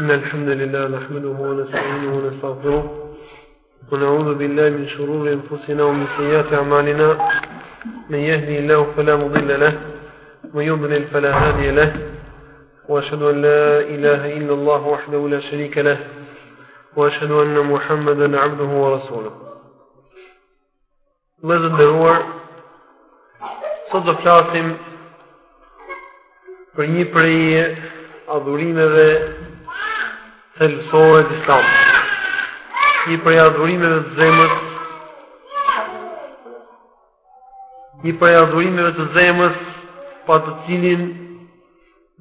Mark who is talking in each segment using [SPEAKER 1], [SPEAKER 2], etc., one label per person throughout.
[SPEAKER 1] إن الحمد لله نحمده ونستعينه ونستغفره ونعوذ بالله من شرور أنفسنا ومن سيئات أعمالنا من يهدي الله فلا مضل له ومن يضلل فلا هادي له وأشهد أن لا إله إلا الله وحده لا شريك له وأشهد أن محمدا عبده ورسوله Vëllezër të nderuar, sot do flasim për një prej adhurimeve thelësore të Islamit. Një prej adhurimeve të zemrës, një prej adhurimeve të zemrës pa të cilin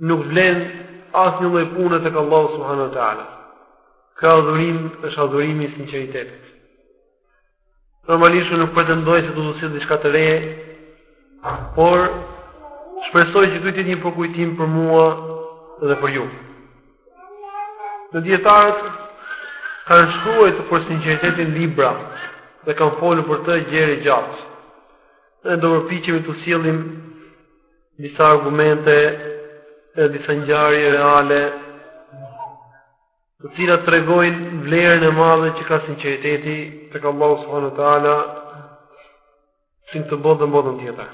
[SPEAKER 1] nuk vlen asnjë lloj pune tek Allahu subhanahu wa taala. Ky adhurim është adhurimi i sinqeritetit. Normalisht nuk pretendoj se do t'ju sjell diçka të re, por shpresoj që ky të jetë një përkujtim për mua dhe për ju. Dijetarët kanë shkruajtur për sinqeritetin libra dhe kanë folur për të gjerë e gjatë. Ne do të përpiqemi t'ju sjellim disa argumente dhe disa ngjarje reale të cilat tregojnë vlerën e madhe që ka sinqeriteti tek Allahu subhanahu wa taala si në këtë botë dhe në botën tjetër.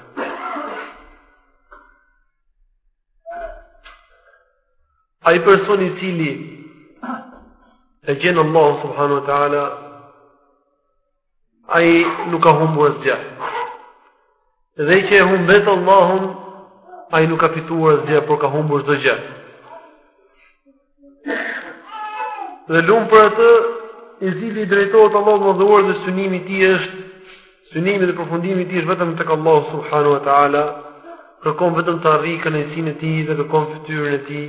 [SPEAKER 1] Ai person i cili e gjen Allahu subhanahu wa taala Ai nuk ka humbur asgjë. Dhe ai që e humbet Allahun, ai nuk ka fituar asgjë, por ka humbur çdo gjë. Dhe lum për atë i cili i drejtohet Allahut me duar dhe synimi i tij është synimi dhe përfundimi i tij është vetëm tek Allahu subhanahu wa taala, kërkon vetëm të arrijë kënaqësinë e tij dhe kërkon fytyrën e tij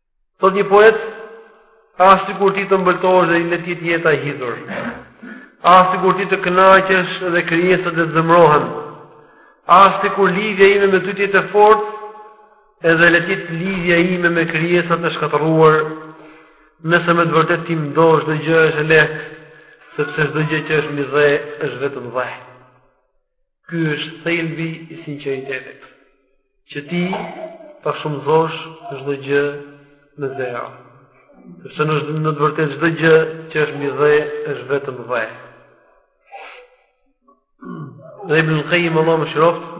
[SPEAKER 1] Thotë një poet, ah sikur ti të ëmbëltohesh dhe le të jetë jeta e hidhur. Ah sikur ti të kënaqesh dhe krijesat le të zemërohen. Ah sikur lidhja ime me ty të jetë e fortë, edhe le të jetë lidhja ime me krijesat e shkatërruar, nëse me të vërtetë ti më do, çdo gjë është e lehtë, sepse çdo gjë që është mbi dhe, është vetëm dhe. Ky është thelbi i sinqeritetit. Që ti ta shumëzosh çdo gjë me zero. Sepse në të vërtetë çdo gjë që është mbi dhe është vetëm dhe. Dhe Ibn Qayyim Allahu e mëshiroftë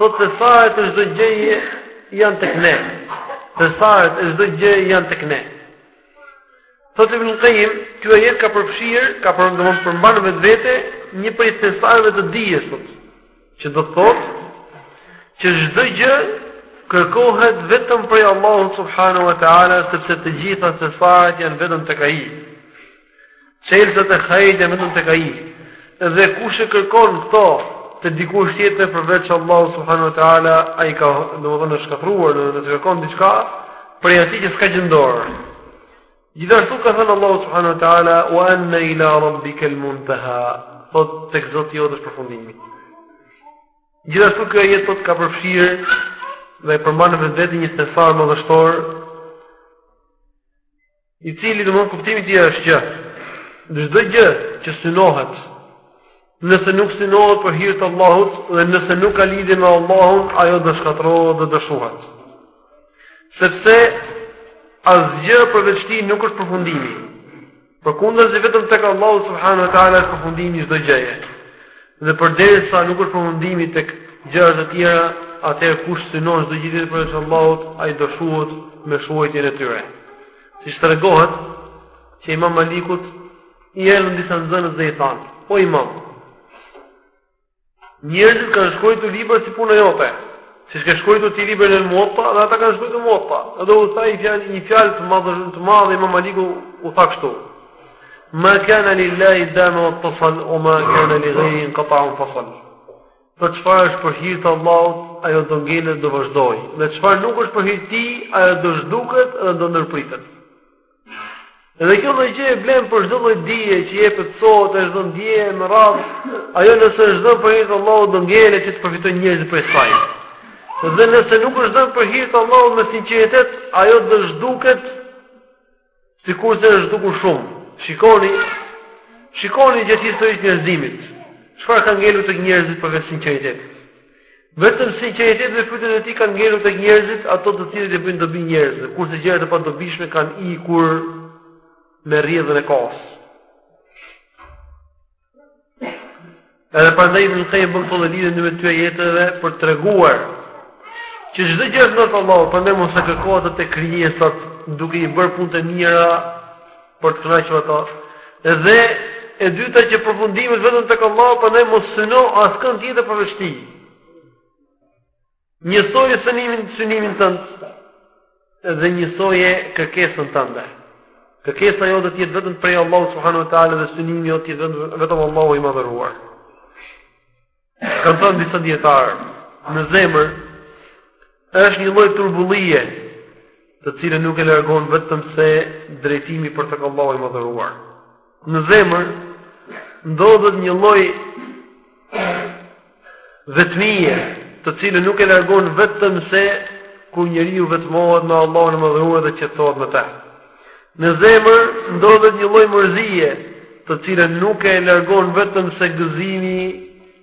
[SPEAKER 1] Thotë thesaret e çdo gjëje janë tek ne. Thesaret e çdo gjëje janë tek ne. Thotë Ibn Qayyim, ky ajet ka përfshirë, ka për domethënë përmban në vetvete një prej thesareve të dijes sot. Që do të thotë që çdo gjë kërkohet vetëm prej Allahut subhanahu wa taala sepse të gjitha thesaret janë vetëm tek ai. Çelësat e hajrit janë vetëm tek ai. Dhe kush e kërkon këto te dikush tjetër përveç Allahu subhanahu wa taala, ai ka domethënë shkatërruar në të kërkon diçka prej atij që s'ka gjë në dorë. Gjithashtu ka thënë Allahu subhanahu wa taala, "Wa anna ila rabbika al-muntaha." Thotë tek Zoti jot është përfundimi. Gjithashtu ky ajet thotë ka përfshirë dhe përmban në vetvete një thesar madhështor I cili domethënë kuptimi i tij është që çdo gjë që synohet nëse nuk synohet për hir të Allahut dhe nëse nuk ka lidhje me Allahun, ajo do shkatërrohet dhe do shuhet. Sepse asgjë përveç tij nuk është përfundimi. Përkundrazi vetëm tek Allahu subhanahu wa taala është përfundimi i çdo gjëje. Dhe përderisa nuk është përfundimi tek gjërat e tjera, atëherë kush synon çdo gjë tjetër përveç Allahut, ai do shuhet me shuajtjen e tyre. Siç tregohet që Imam Malikut i erdhën disa nxënës dhe i thanë: "O Imam, njerëzit kanë shkruajtur libra si puna jote, siç ke shkruajtur ti librin Muwatta, dhe ata kanë shkruajtur Muwatta." Edhe u tha një fjalë, një fjalë të madhe, të madhe Imam Maliku u tha kështu: Ma kana lillahi dama wa ttasal wa ma kana li ghayrihi inqata wa nfasal. Thotë çfarë është për hir të Allahut, ajo do ngelet do vazhdojë. Dhe çfarë nuk është për hir të tij, ajo do zhduket dhe do ndërpritet. Dhe kjo lloj gjëje vlen për çdo lloj dije që jepet sot, është dhënë dje, me radhë. Ajo nëse është dhënë për hir të Allahut do ngelet që të përfitojnë njerëzit prej saj. Dhe nëse nuk është dhënë për hir të Allahut me sinqeritet, ajo do zhduket Sikurse është zhdukur shumë. Shikoni, shikoni gjatë historisë së njerëzimit. Çfarë ka ngelur tek njerëzit përveç sinqeritetit? Vetëm sinqeriteti dhe frytet e tij kanë ngelur tek njerëzit, ato të cilat i bëjnë dobi njerëzve, kurse gjërat e padobishme kanë ikur me rrjedhën e kohës. Edhe për ndaj në nëkaj e bëmë të lëllinë në me të jetëve për të reguar që që dhe gjërë nësë Allah, për ne mu se kërkohet të krije sot duke i bërë punë të mira për të këna që ata. Edhe e dyta që përfundimit vetëm të këllohet për ne mu sëno asë kënë tjetë për vështi. Njësoje synimin, synimin tënd dhe njësoje kërkesën tënde. Kërkesa jote të jetë vetëm prej Allahut subhanuhu teala dhe synimi jot të jetë vetëm Allahu i madhëruar. Kanë thënë disa dijetarë, në zemër është një lloj turbullie, të cilën nuk e largon vetëm se drejtimi për tek Allahu i madhëruar. në zemër ndodhet një lloj vetmie, të cilën nuk e largon vetëmse kur njeriu vetmohet me Allahun e Madhëruar dhe qetësohet me të. Në zemër ndodhet një lloj mërzie, të cilën nuk e largon vetëmse gëzimi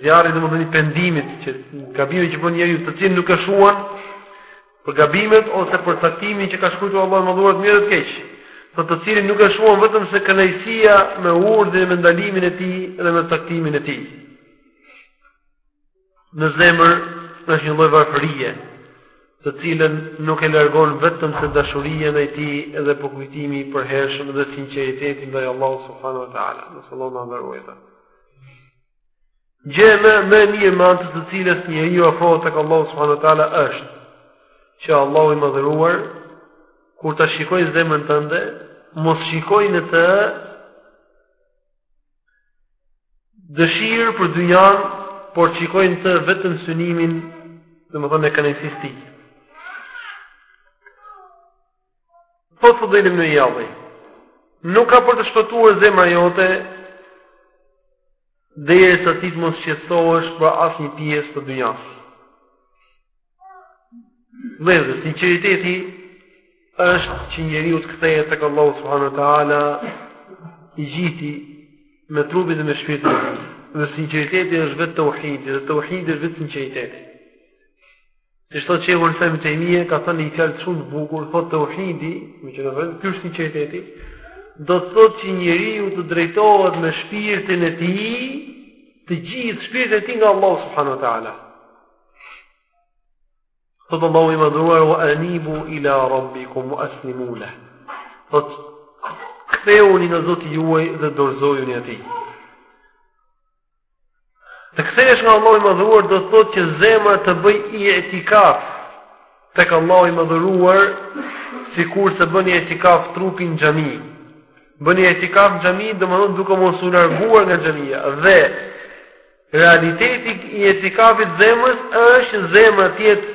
[SPEAKER 1] Zjarri domethënë i pendimit, për gabimet që bën njeriu, të cilin nuk e shuan, për gabimet ose për caktimin që ka shkruar Allahu i Madhëruar të mirë të keq, të cilin nuk e shuan vetëmse kënaqësia me urdhrin e me ndalimin e tij dhe me caktimin e tij. Në zemër, është një lloj varfërie, të cilën nuk e largon vetëmse dashuria ndaj tij dhe përkujtimi i përhershëm dhe sinqeriteti ndaj Allahut subhanahu wa taala. Nësë Allah në ndërrujta. Gjë më e mirë me anë të të cilës njeriu afrohet tek Allahu subhanahu wa taala është që Allahu i Madhëruar kur ta shikojë zemrën tënde, mos shikojë në të dëshirë për dynjan, por të shikojë në të vetëm synimin, domethënë e kënaqësisë së tij Po të dhënim në jallë. Nuk ka për të shpëtuar zemra jote derisa ti të mos shqetësohesh për asnjë pjesë të dynjas. Edhe sinqeriteti është që njeriu të kthehet tek Allahu subhanahu wa taala i gjithi me trupin dhe me shpirtin e tij. Dhe sinqeriteti është vetë tauhidi, dhe tauhidi është vetë sinqeriteti. Siç thotë Shejhu Islam ibn Taymija ka thënë një fjalë shumë të bukur, thotë tauhidi, meqë domethënë ky është sinqeriteti, do të thotë që njeriu të drejtohet me shpirtin e tij, të gjithë shpirtin e tij nga Allahu subhanahu wa taala. Thotë Allahu i Madhëruar wa anibu ila rabbikum wa aslimu lah. Thotë kthehuni nga Zoti juaj dhe dorëzojuni atij. Të kthehesh nga Allahu i Madhëruar do të thotë që zemra të bëjë itikaf tek Allahu i Madhëruar, sikurse bën itikaf trupi në xhami. Bën itikaf në xhami, domethënë duke mos u larguar nga xhamia dhe realiteti i itikafit të zemrës është zemra të jetë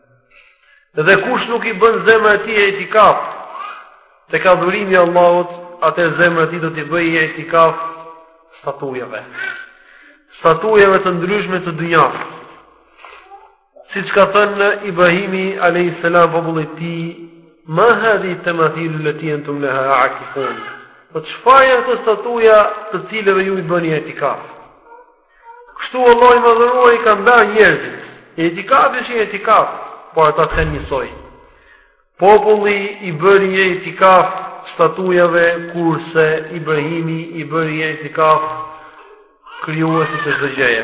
[SPEAKER 1] Dhe kush nuk i bën zemra e tij itikaf, tek adhurimi i Allahut, atëherë zemra e tij do t'i bëjë itikaf statujave. Statujave të ndryshme të dynjas. Siç ka thënë Ibrahimi alayhis salam popullit të tij, "Ma hadhi tamathil allati antum laha akifun?" Po çfarë janë këto statuja të cilave ju i bëni itikaf? Kështu Allah i madhëruar i ka nda njerëzit. Itikafi si itikaf, po ata s'e kanë njësoj. Populli i bëri itikaf statujave, kurse Ibrahimi i bëri itikaf Krijuesit të çdo gjëje.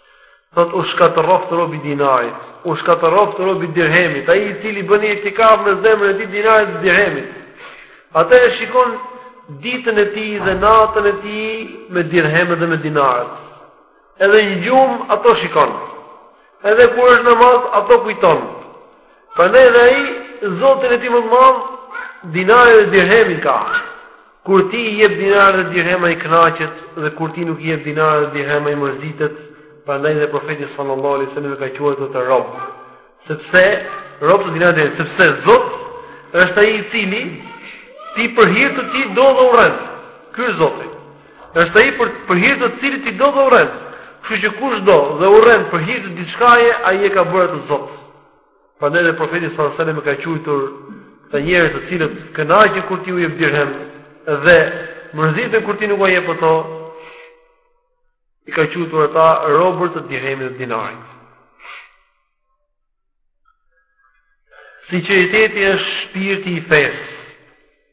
[SPEAKER 1] Thotë u shkatërroftë robi i dinarit, u shkatërroftë robi i dirhemit, ai i cili bën itikaf me zemrën e tij dinarit dhe dirhemit. Atë e shikon ditën e tij dhe natën e tij me dirhemët dhe me dinarët. Edhe në gjumë ato shikon. Edhe kur është në namaz ato kujton. Prandaj dhe ai Zotin e tij më të madh dinarin e dirhemin ka. Kur ti i jep dinarë dhe dirhem ai kënaqet dhe kur ti nuk i jep dinarë dhe dirhem ai mërzitet, prandaj dhe profeti sallallahu alaihi wasallam e ka quajtur atë rob. Sepse rob të dinarëve, sepse Zot është ai i cili ti për hir të tij do dhe urren. Ky është Zoti. Është ai për për hir të cilit ti do dhe urren. Kështu që kush do dhe urren për hir të diçkaje, ai e ka bërë atë Zot. Prandaj dhe Profeti sallallahu alajhi wasallam e ka quajtur këta njerëz të cilët kënaqen kur ti u jep dirhem dhe mërziten kur ti nuk u jep ato i ka quajtur ata robër të dirhemit dhe dinarit. Sinqeriteti është shpirti i fesë.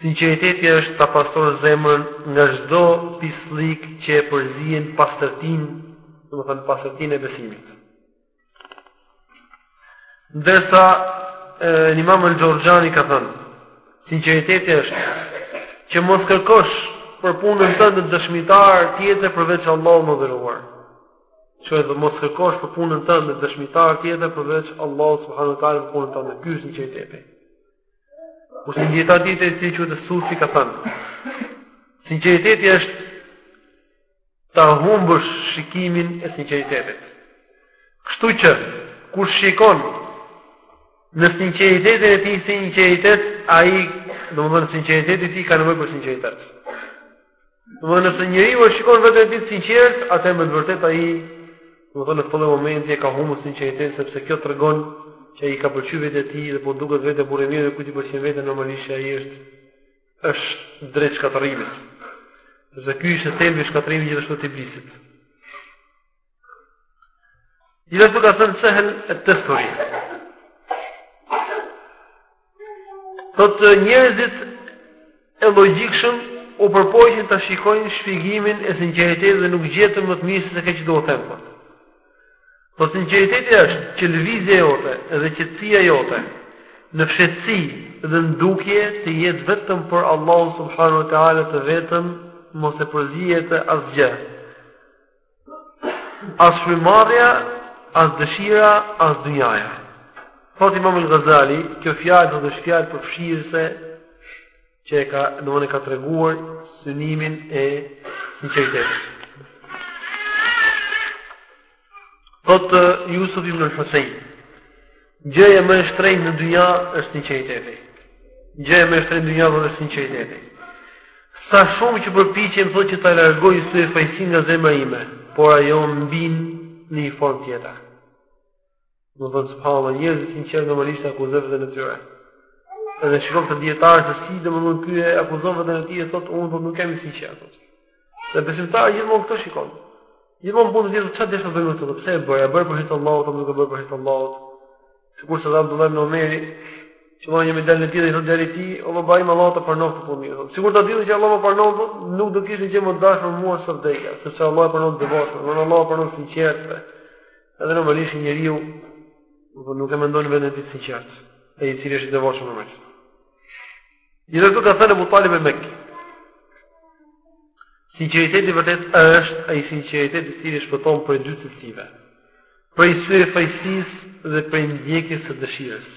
[SPEAKER 1] Sinqeriteti është ta pastrosh zemrën nga çdo pisllëk që e përzien pastërtinë, domethënë pastërtinë e besimit. Ndërsa Imam el-Xhurxhani ka thënë, sinqeriteti është që mos kërkosh për punën tënde dëshmitar tjetër përveç Allahut të madhëruar. Që edhe mos kërkosh për punën tënde dëshmitar tjetër përveç Allahut subhanehu ue teala për punën tënde. Ky është sinqeriteti. Kurse një djetar tjetër i cili quhet Susi ka thënë: Sinqeriteti është ta humbësh shikimin e sinqeritetit. Kështu që kush shikon në sinqeritetin e tij sinqeritet, ai, domethënë sinqeriteti i tij ka nevojë për sinqeritet. Domethënë nëse njeriu e shikon veten e tij të sinqertë, atëherë me të vërtetë ai, domethënë në këtë moment e ka humbur sinqeritetin sepse kjo tregon që ai ka pëlqyer veten e tij dhe po i duket vetja burrë i mirë dhe kujt i pëlqen vetja normalisht që ai është është drejt shkatërrimit. Sepse ky ishte thelbi i shkatërrimit gjithashtu të iblisit. Gjithashtu ka thënë Sehel et-Testuri. Thot njerëzit e logjikshëm u përpoqën ta shikojnë shpjegimin e sinqeritetit dhe nuk gjetën më të mirë se kjo që do të them. Po, po sinqeriteti është që lëvizja jote dhe qetësia jote në fshehtësi dhe në dukje të jetë vetëm për Allahu subhanahu wa taala të vetëm mos e përziejë asgjë. As frymëmarrja, as dëshira, as dynjaja. Thot Imam al-Ghazali, kjo fjalë thotë është fjalë përfshirëse që e ka, domthonë ka treguar synimin e sinqeritetit. Thotë Yusuf ibn al-Husayn, Gjëja më e shtrenjtë në dynja është sinqeriteti. Gjëja më e shtrenjtë në dynja është sinqeriteti. Sa shumë që përpiqem thotë që ta largoj syefaqësinë nga zemra ime, por ajo mbin në një formë tjetër. Domethënë s'ka, njerëzit e sinqertë normalisht e akuzojnë veten e tyre. Edhe shiko këta dijetarë se si domethënë ky e akuzon veten e tij, thotë unë, thotë nuk jam i sinqertë, thotë. Dhe besimtari gjithmonë këtë shikon. Gjithmonë punë dihet çfarë deshe të bëje me këtë, pse e bëra, e bëra për hir të Allahut apo nuk e bëra për hir të Allahut. Sikurse tha Abdullah ibn Omeri, që më një medalë tjetër i thotë djali i tij, o baba im Allahu ta pranoftë këtë punë. Sikur ta dija që Allahu më pranon, po, nuk do kishte gjë më të dashur mua se vdekja, sepse Allahu e pranon devotshëm, por Allahu pranon sinqert. Edhe normalisht njeriu, do nuk e mendon veten të sinqertë, ai i cili është devotshëm më. Gjithashtu ka thënë Abu Talib al-Makki. Sinqeriteti i vërtetë është ai sinqeritet i cili shpëton prej dy cilësive. Prej syefaqësisë dhe prej ndjekjes së dëshirës.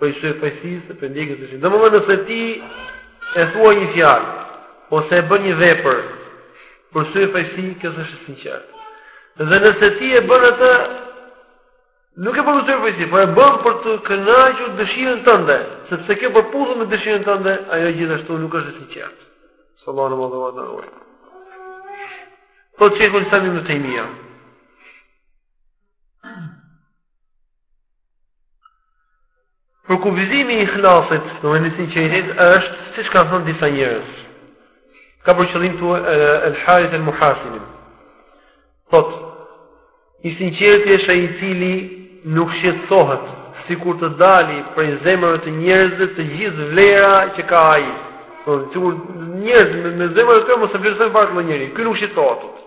[SPEAKER 1] Prej syefaqësisë dhe prej ndjekjes së dëshirës. Domethënë nëse ti e thua një fjalë ose e bën një vepër për syefaqësi, kjo s'është e sinqertë. Dhe nëse ti e bën atë Nuk e bën për syefaqësi, por e bën për të kënaqur dëshirën tënde, sepse kjo përputhet me dëshirën tënde, ajo gjithashtu nuk është e sinqertë. Sallallahu alaihi wa sallam. Po çe kur sa më të mia. Përkufizimi i ihlasit, domethënë i sinqeritetit është, siç kanë thënë disa njerëz. Ka për qëllim këtu el Harith el Muhasibin. Thot, i sinqerti është ai i cili nuk shqetësohet sikur të dali prej zemrave të njerëzve të gjithë vlera që ka ai. Thot, sikur njerëzit me, me zemrën e tyre mos e vlerësojnë fare këtë njeri. Ky nuk shqetësohet.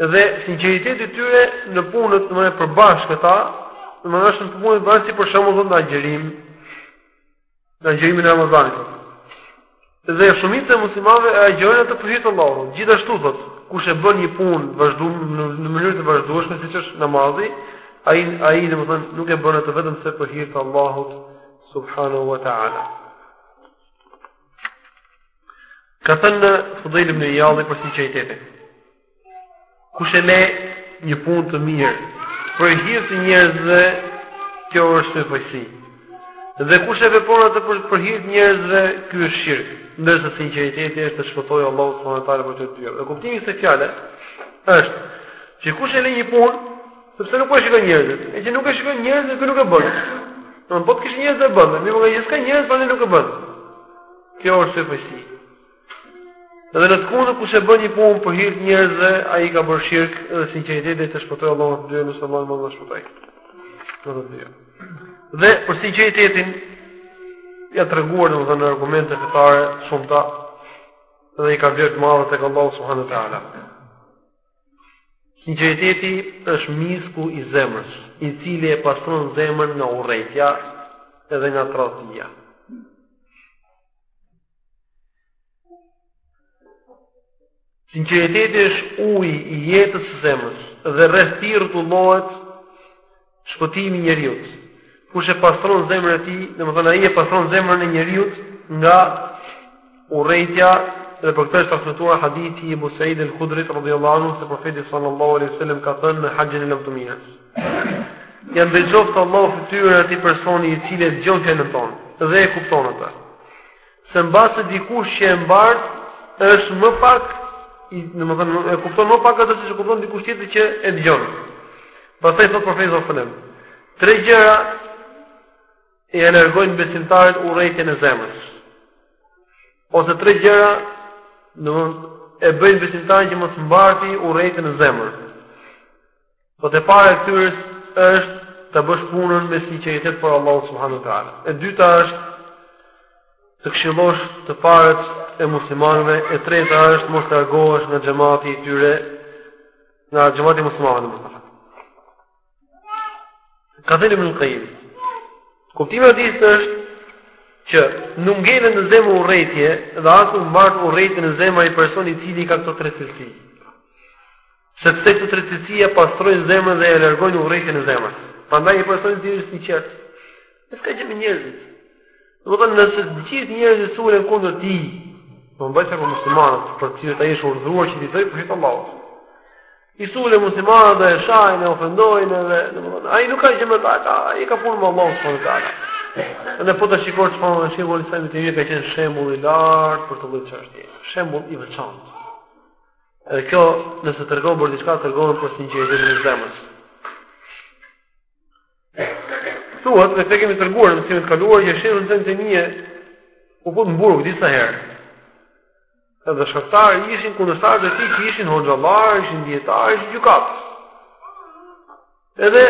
[SPEAKER 1] Dhe sinqeriteti i tyre në punët, domethënë përbashkëta, domethënë është në punën e bashkë si për shembull në agjërim, në agjërimin e Ramazanit. Dhe shumica e muslimanëve e agjërojnë atë për hir të Allahut. Gjithashtu thot, kush e bën një punë vazhdu në mënyrë të vazhdueshme siç është namazi, ai ai domethënë nuk e bën atë vetëm se për hir të Allahut subhanahu wa ta'ala. Ka thënë Fudhejl ibn Iyadi për sinqeritetin. Kush e le një punë të mirë për hir të njerëzve, kjo është syfaqësi. Dhe kush e vepron atë për për hir të njerëzve, ky është shirk. Ndërsa sinqeriteti është të shpëtojë Allahu subhanahu wa taala prej të dyjave. Dhe kuptimi i kësaj fjale është që kush e le një punë, sepse nuk po e shikojnë njerëzit, e që nuk e shikojnë njerëzit, ky nuk e bën. Domthonë, po të kish njerëz të bën, më vonë që s'ka njerëz, prandaj nuk e bën. Kjo është syfaqësi. Edhe në të kundër kush e bën një punë për hir të njerëzve, ai ka bërë shirk dhe sinqeriteti është të shpëtojë Allahu të dy nëse Allahu mund të shpëtoj. Do të thotë. Dhe për sinqeritetin janë treguar domethënë në argumente fetare shumta dhe ai ka vlerë të madhe tek Allahu subhanahu wa taala. Sinqeriteti është misku i zemrës, i cili e pastron zemrën nga urrejtja dhe nga tradhtia. Sinqeriteti është uji i jetës së zemrës dhe rreth tij rrotullohet shpëtimi i njeriut. Kush e pastron zemrën e tij, domethënë ai e pastron zemrën e njeriut nga urrejtja dhe për këtë është transmetuar hadithi i Abu Said al-Khudrit radhiyallahu anhu se profeti sallallahu alaihi wasallam ka thënë në haxhin e lamtumirës. Ia ndriçoftë Allahu fytyrën e atij personi i cili e dëgjon fjalën tonë dhe e kupton atë. Se mbase dikush që e mbart është më pak, domethënë e kupton më pak atë siç e kupton dikush tjetër që e dëgjon. Pastaj thot profeti sallallahu alajhi wasallam, tre gjëra ia largojnë besimtarit urrejtjen e zemrës. Ose tre gjëra, domethënë e bëjnë besimtarin që mos mbartë urrejtjen e zemrës. Po e para e këtyre është të bësh punën me sinqeritet për Allahun subhanu ta'ala. E dyta është të këshilosh të parët e muslimanëve, e treta është mos të largohesh nga xhemati i tyre, nga xhemati i muslimanëve, më të fatë. Ka thënë Ibn Kajim. Kuptimi i hadithit është që nuk ngel në zemër urrejtje dhe as nuk mbart urrejtje në zemër ai person i cili ka këto tre cilësi. Sepse këto tre cilësi e pastrojnë zemrën dhe e largojnë urrejtjen e zemrës. Prandaj personi i cili është i sinqertë. Nuk ka gjë me njerëzit. Domethënë nëse të gjithë njerëzit sulen kundër tij, fjala bëhet për muslimanët, për të cilët ai është urdhëruar që t'i dojë për hir të Allahut. I sulen muslimanët dhe e shajnë, e ofendojnë dhe domethënë ai nuk ka gjë me ta, ka ai ka punë me Allahun subhanehu ue teala. Ne po të shikojmë të shpërndarë në shembull i sajmë të një ka qenë shembull i lartë për këtë lloj çështje. Shembull i veçantë. Edhe kjo, nëse tregon për diçka, tregon për sinqeritetin e zemrës. Thuhet, ne këtë e kemi treguar në mësimin e kaluar që Shejh Ibn Tejmija u fut në burg disa herë. Edhe shkaktar ishin kundërshtarë të tij që ishin hoxhallar, ishin dijetarë, ishin gjykatës. Edhe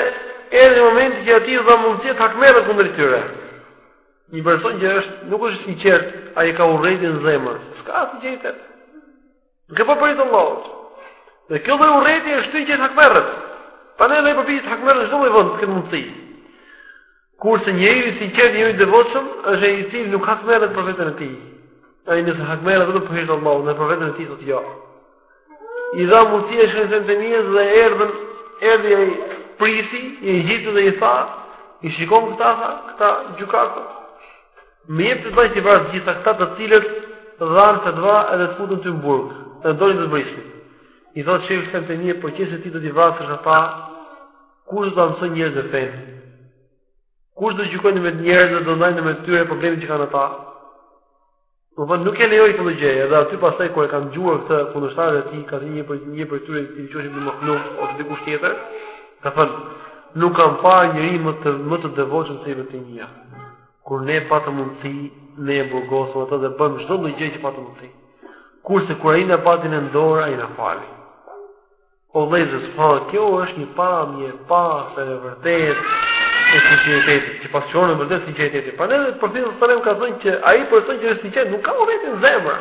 [SPEAKER 1] erdhi momenti që atij iu dha mundësia të hakmerret kundër tyre. Një person që është nuk është i sinqertë, ai ka urrejtje në zemër. S'ka sinqeritet. Nuk e përbërit Allah. Dhe kjo dhe urreti e shtynë që e takmerët. Pa ne në e përbërit takmerët në shdo më i vëndë, këtë mundësi. Kurse njëri si qenë njëri dhe vëqëm, është e i cilë nuk takmerët për vetën e ti. A i nëse takmerët dhe përhejtë po Allah, dhe për vetën e ti të të jo. I dha mundësi e shënë të njëzë dhe erdhën, erdhë e prisi, i gjithë dhe i tha, i shikon këta, këta gjukatë, Më jep fetva t'i vras të gjitha këta të cilët dhanë fetva edhe të futën ty në burg, edhe donin të të vrisnin. I thotë Shejhul Islam Ibn Tejmija, po qe se ti do t'i vrasësh ata, kush do t'ua mësojë njerëzve fenë? Kush do të gjykojë mes njerëzve dhe do ndajë mes tyre problemin që kanë ata? Domethënë nuk e lejoj këtë gjë, edhe ata pastaj kur e kanë dëgjuar këtë kundërshtarët e tij ka thënë një prej, një prej tyre ti qofshin Ibn Mahluf ose dikush tjetër, ka thënë nuk kam parë njeri më të më të devotshëm se Ibn Tejmija. Kur ne patëm mundësi, ne e burgosëm atë dhe bëmë çdo lloj gjë që patëm mundësi. Kurse kur ai na pati në dorë, ai na fali. O vëllezër, subhanallahu, kjo është një pamje e pastër, e vërtetë e sinqeritetit, që pasqyron me të vërtetë sinqeritetin. Prandaj profeti sallallahu alajhi wasallam ka thënë që ai person që është i sinqertë nuk ka urrejtje në zemër.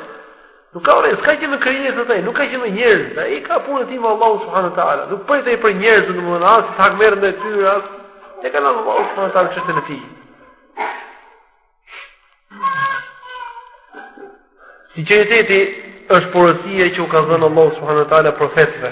[SPEAKER 1] Nuk ka urrejtje karshi krijesave, nuk ka gjë me njerëzit. Ai ka punën e tij me Allahun subhanahu wa taala. Nuk pret ai prej njerëzve, domethënë as s'hakmerret ndaj tyre ai. E ka me Allahu subhanahu wa taala çështjen e tij. Sinqeriteti është porosia që u ka dhënë Allahu subhanahu wa taala profetëve.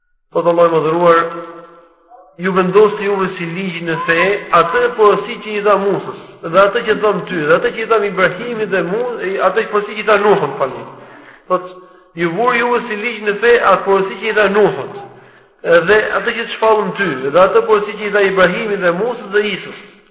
[SPEAKER 1] Thotë Allahu i Madhëruar, ju vendosi juve si ligjë në fe, atë porosi që i dha Musës, dhe atë që të dhamë ty, dhe atë që i dhamë Ibrahimit dhe Musës, atë porosi që i dha Nuhut, më falni. Thotë ju vuri juve si ligjë në fe, atë porosi që i dha Nuhut, dhe atë që të shpallëm ty, dhe atë porosi që i dha Ibrahimit dhe Musës dhe Isës.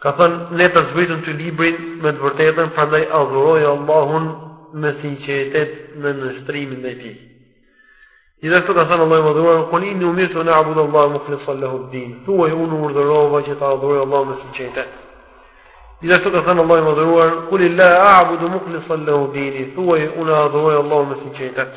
[SPEAKER 1] Ka thënë, ne ta zbritëm ty librin me të vërtetën, prandaj adhuroje Allahun me sinqeritet në nënshtrimin ndaj tij. Gjithashtu ka thënë Allahu i madhëruar, kul inni umirtu an abuda Allaha muhlisan lahu din, thuaj unë u urdhërova që ta adhuroj Allahun me sinqeritet. Gjithashtu ka thënë Allahu i madhëruar, kulillaha abudu muhlisan lahu dini, thuaj unë adhuroj Allahun me sinqeritet.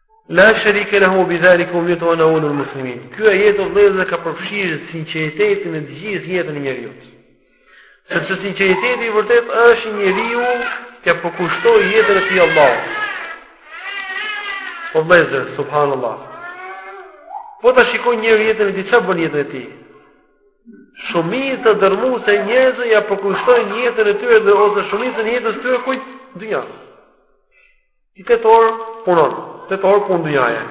[SPEAKER 1] La sharika lahu bi zalika umirtu wa ana awwalul muslimin. Ky ajet o vëllezër ka përfshirë sinqeritetin në të gjithë jetën e njeriut. Sepse sinqeriteti i vërtetë është që njeriu t'ia përkushtojë jetën e tij Allahut. O vëllezër, subhanallah. Po ta shikojë njeriu jetën e tij, ça bën jetën e tij? Shumica dërrmuese e njerëzve ia përkushtojnë jetën e tyre ose shumicën e jetës së tyre kujt? Dynjasë. Ti 8 orë punon, 8 orë punë dynjaje.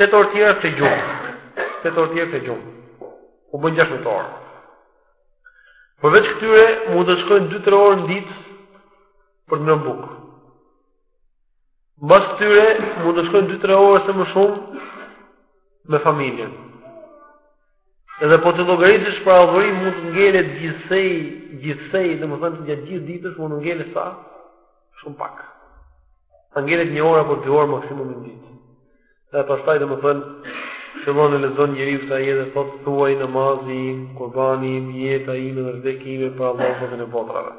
[SPEAKER 1] 8 orë të tjera ke gjumë. 8 orë të tjera ke gjumë. U bënë 16 orë. Përveç këtyre mund të shkojnë 2-3 orë në ditë për me ngrënë bukë. Mbas këtyre mund të shkojnë 2-3 orë ose më shumë me familjen. Edhe po t'i llogarisësh për adhurim mund të ngelet gjithsej, gjithsej, domethënë gjatë gjithë ditës mund të ngelet sa Shumë pak. A ngelet një orë apo dy orë maksimumi në ditë. Dhe pastaj domethënë, fillon e lexon njeriu këtë ajet e thotë, thuaj namazi im, kurbani im, jeta ime dhe vdekja ime për Allahun, Zotin e botërave.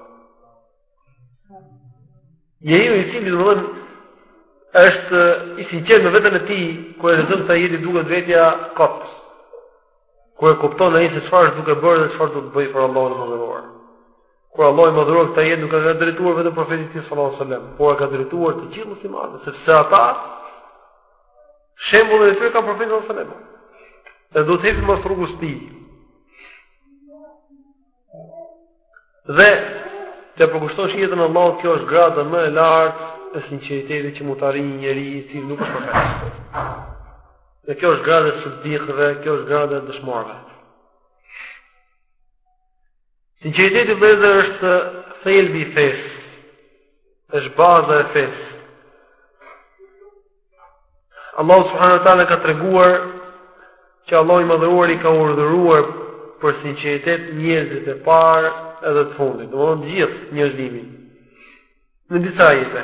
[SPEAKER 1] Njeriu i cili domethënë, është i sinqertë me veten e tij, kur e lexon këtë ajet i duket vetja kot. Kur e kupton ai se çfarë është duke bërë dhe çfarë duhet të bëjë për Allahun e madhëruar. Kur Allahu i madhëruar këtë ajet nuk ia ka drejtuar vetëm profetit të tij sallallahu alaihi wasallam, por ia ka drejtuar të gjithë muslimanëve, sepse ata shembullin e tyre kanë profetin sallallahu alaihi wasallam. Dhe duhet të ecim mbas rrugës së tij. Dhe të përkushtosh jetën Allahut, kjo është grada më e lartë e sinqeritetit që mund të arrijë një njeri i cili nuk është profet. Dhe kjo është grada e sidikëve, kjo është grada e dëshmorëve. Sinqeriteti vëllezër është thelbi i fesë. Është baza e fesë. Allahu subhanahu wa taala ka treguar që Allahu i madhëruar i ka urdhëruar për sinqeritet njerëzit e parë edhe të fundit, domthonë gjithë njerëzimin. Në disa ajete.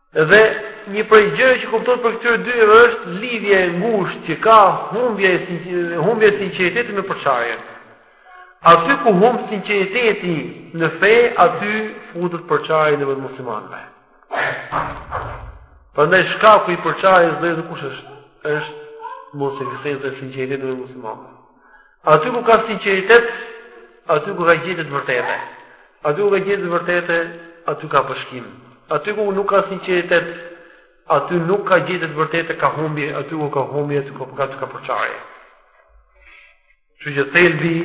[SPEAKER 1] Dhe një prej gjërave që kuptohet prej këtyre dyve është lidhja e ngushtë që ka humbja e humbja e sinqeritetit me përçarjen. Aty ku humb sinqeriteti në fe, aty futet përçarja e vetë muslimanëve. Prandaj shkaku i përçarjes domethënë kush është? Është mos e vërtetë sinqeriteti i vetë muslimanëve. Aty ku ka sinqeritet, aty ka gjëra të vërteta. Aty ku ka gjëra të vërteta, aty ka bashkim. Aty ku nuk ka sinqeritet, aty nuk ka gjëra të vërteta, ka humbje, aty ku ka humbje, aty ka përçarje. Kështu që thelbi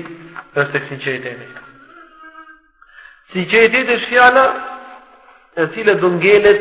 [SPEAKER 1] është sinqeriteti. Sinqeriteti është fjala e cila do ngelet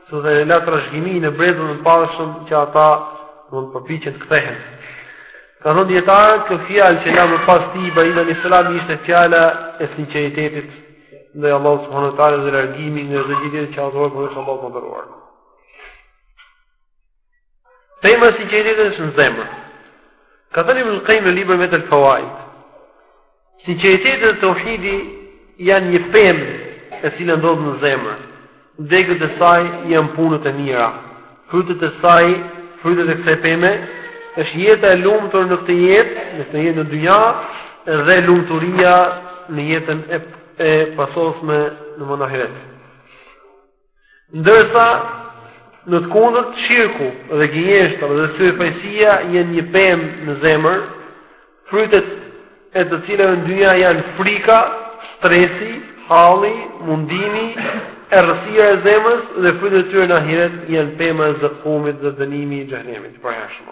[SPEAKER 1] dhe e la trashëgimi në brezat e ardhshëm që ata mund të përpiqen të kthehen. Kanë thënë dijetarët kjo fjalë që la më pas tij Ibrahimi alejhi selam ishte fjala e sinqeritetit ndaj Allahu subhanahu wa taala dhe largimi nga çdo gjë që adhurohet përpos Allahut të madhëruar. Pema e sinqeritetit është në zemër. Ka thënë Ibn Qayyim në librin e vet Al-Fawaid. Sinqeriteti dhe tauhidi janë një pemë e cila ndodhet në zemër. Degët e saj janë punët e mira. Frytet e saj, frytet e kësaj peme, është jeta e lumtur në këtë jetë, në këtë jetë në dynja dhe lumturia në jetën e pasosme në ahiret. Ndërsa në të kundërt, shirku dhe gënjeshtra dhe syefaqësia janë një pemë në zemër, frytet e të cilave në dynja janë frika, stresi, halli, mundimi, errësia e zemrës dhe frytet e tyre në ahiret janë pema e zekumit dhe dënimi i xhehenemit i përhershëm.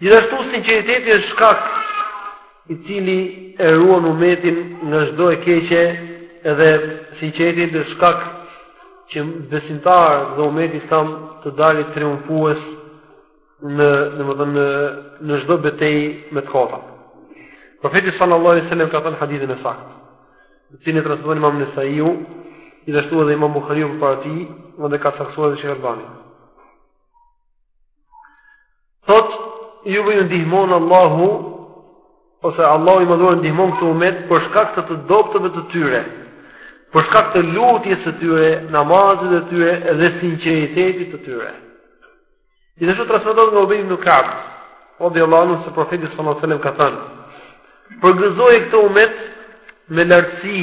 [SPEAKER 1] Gjithashtu sinqeriteti është shkak i cili e ruan umetin nga çdo e keqe, edhe sinqeriteti është shkak që besimtari dhe umeti islam të dalë triumfues në, domethënë në në çdo betejë me të kotën. Profeti sallallahu alaihi wasallam ka thënë në hadithin e saktë, të cilin e transmeton Imam Nesaiu, gjithashtu edhe Imam Buhariu para tij, dhe e ka saktësuar edhe Sheikh Albani. Thotë, juve ju ndihmon Allahu, ose Allahu i madhëruar ndihmon këtë umet, për shkak të të dobëtëve të tyre, për shkak të lutjes së tyre, namazit të tyre, dhe sinqeritetit të tyre. Gjithashtu transmetohet nga Ubej ibnu Kab, radijallahu anhu, se profeti alejhi selam ka thënë, përgëzoje këtë umet me lartësi,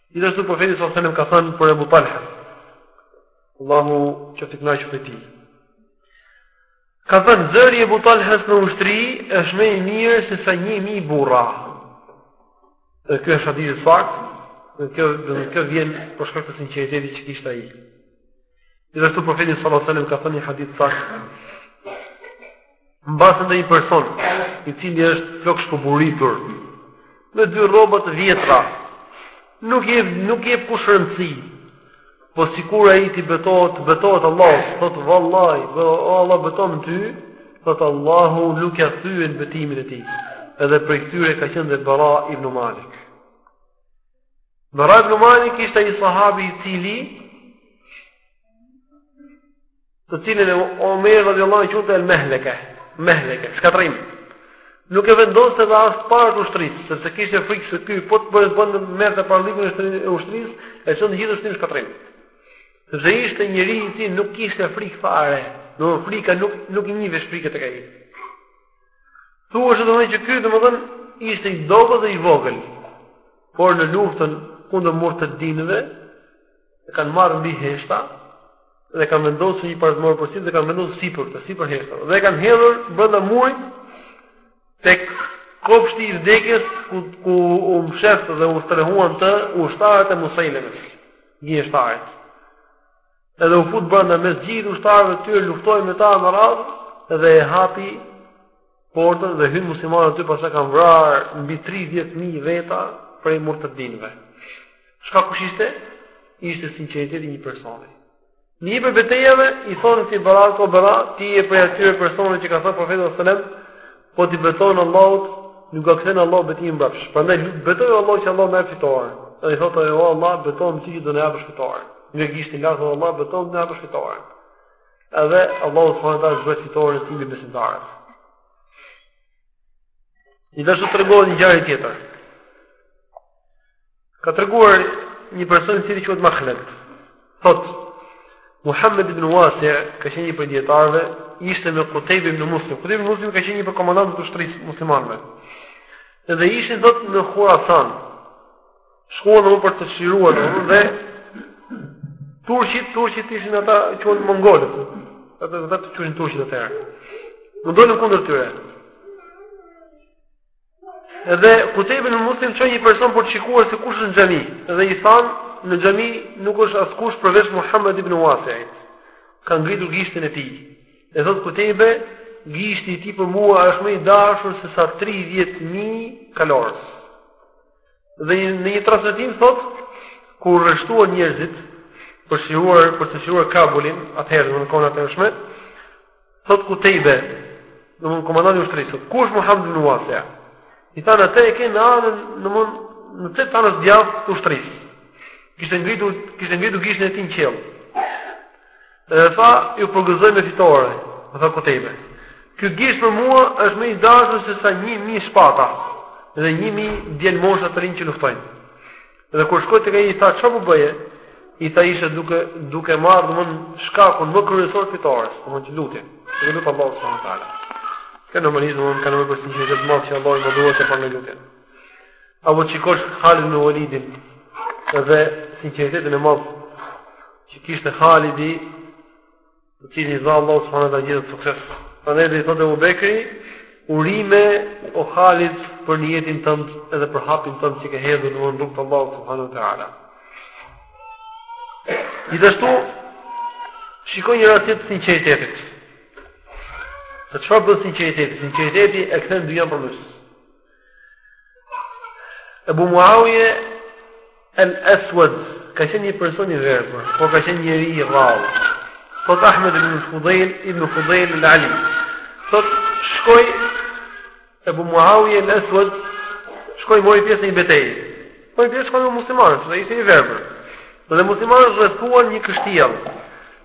[SPEAKER 1] Gjithashtu profeti sallallahu alajhi wasallam ka thënë për Abu Talha, Allahu qoftë i kënaqur prej tij. Ka thënë zëri i Ebu Talhës në ushtri është më i mirë se sa një mijë burra. Dhe ky është hadith i saktë, dhe kjo, dhe kjo vjen për shkak të sinqeritetit që kishte ai. Gjithashtu profeti sallallahu alajhi wasallam ka thënë një hadith sahih. Mbase ndonjë një person i cili është flok shpupuritur me dy rroba të vjetra, nuk jep nuk jep kush rëndësi. Po sikur ai t'i betohet, betohet Allahut, thot vallahi, o Allah betohem ty, thot Allahu nuk ia thyen betimin e tij. Edhe prej këtyre ka qenë dhe Bara ibn Malik. Bara ibn Malik ishte një sahabi i cili, të cilin Omer radiallahu e quante el-Mehleke, Mehleke, shkatërrim. Nuk e vendoste dhe as të parë të ushtrisë, sepse kishte frikë se ky, po të bëhej, domethënë merrte parllikun e ushtrisë, e çonte gjithë ushtrinë në shkatërrim. Sepse ishte njeri i cili nuk kishte frikë fare, domethënë frika nuk, nuk njihesh frika tek ai. Thuhet domethënë që ky domethënë ishte i dobët dhe i vogël. Por në luftën kundër murtedinëve e kanë marrë mbi heshta dhe i kanë vendosur një parzmor për sipër dhe e kanë vendosur sipër te sipër heshta. Dhe e kanë hedhur brenda murit tek kopshti i vdekjes ku ku u mshefën dhe u strehuan këta ushtarët e Musejlemes. Gënjeshtarit. Edhe u fut brenda mes gjithë ushtarëve të tyre, luftoi me ta në radhë dhe e hapi portën dhe hynë muslimanët aty pastaj kanë vrarë mbi 30000 veta prej murtedinëve. Çka kush ishte? Ishte sinqeriteti i një personi. Një prej betejave i thonë këtij Bara, o Bara, ti je prej atyre personave që ka thënë profeti sallallahu alajhi wasallam, Po t'i betohen Allahut, nuk ua kthen Allah betimin mbrapsh. Prandaj betohu Allahut që Allahu të na japë fitoren. Ai thotë o Allah, betohem ty që do na japësh fitoren. Dhe vërtet o Allah betohem të na japësh fitoren. Edhe Allahu subhanahu wa taala zbret fitoren e tij mbi besimtarët. Gjithashtu tregohet një ngjarje tjetër. Ka treguar një person i cili quhet Mahled. Thot, Muhammed ibn Wasi, ka qenë një prej dijetarëve, ishte me Kutejbë ibn Muslim. Kutejbë ibn Muslim ka qenë një prej komandantëve të ushtrisë muslimanëve. Edhe ishin, thot, në Khurasan. Shkuan domethënë për të çliruar, dhe Turqit, Turqit ishin ata quhen Mongolët, ata vetë quheshin Turqit atëherë. Luftonin kundër tyre. Dhe Kutejbe ibn Muslim çon një person për të shikuar se kush është në xhami. Dhe i thanë, në xhami nuk është askush përveç Muhammed ibn Wasit. Ka ngritur gishtin e tij. E thotë Kutejbe, gishti i tij për mua është më i dashur sesa 30.000 kalorës. Dhe në një transmetim thot kur rreshtuan njerëzit për çliruar për të çliruar Kabulin, atëherë në kohën e atëhershme, thot Kutejbe, domthon komandanti i ushtrisë, ku është Muhammed ibn Wasi? I thanë atë e ke në anën, domthon në cep të anës të djathtë të ushtrisë. Kishte ngritur, kishte ngritur gishtin e tij në qiell. Dhe tha, ju përgëzoj me fitore, më tha Kutejbe. Ky gisht për mua është më i dashur se sa 1000 shpata dhe 1000 djelmosha të rinj që luftojnë. Dhe kur shkoi tek ai i tha, "Çfarë po bëje?" I tha, "Isha duke marrë domthon shkakun më kryesor të fitores, domthon lutjen." Dhe luste Allahun subhanahu wa taala. Kënë normalisht domthon kanë më përsi që të mos që Allahu më duhet të panë lutje. Apo të shikosh Khalid ibn Walidin dhe sinqeritetin e madh që kishte Khalidi të cilit i dha Allah subhanahu wa ta'ala gjithë këto suksese. Prandaj edhe i thotë Ebu Bekri, urime o Khalid për nijetin tënd edhe për hapin tënd që ke hedhur në rrugë të Allahut subhanahu wa ta'ala. Gjithashtu, shikoj një rast tjetër të sinqeritetit. Se çfarë bën sinqeriteti? Sinqeriteti e kthen dynjanë përmbys. Ebu Muawije El Eswed ka qenë një person i verbër, po ka qenë njeri i rrallë. Thot Ahmed ibn Fudhejl, ibn Fudhejl El Ali. Thot shkoi Ebu Muawije El Eswed, shkoi mori pjesë në një betejë. Mori pjesë shkoi me muslimanët, dhe ishte i verbër. Dhe muslimanët rrethuan një kështjellë.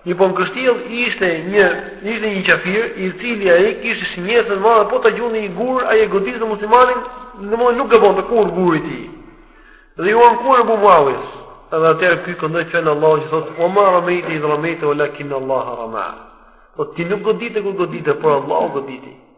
[SPEAKER 1] Mirëpo në kështjellë ishte një, ishte një qafir, i cili ai kishte shënjestrën e madhe po ta gjuante një gur, ai e godiste muslimanin, domethënë nuk gabonte kurrë guri i tij. Dhe iu ankuan Ebu Muawijes, edhe atëherë ky këndoi thënien e Allahut, që thotë, wa ma ramejte idh ramejte, wa lakinnallaha rama. Thot ti nuk godite kur godite, por Allahu goditi.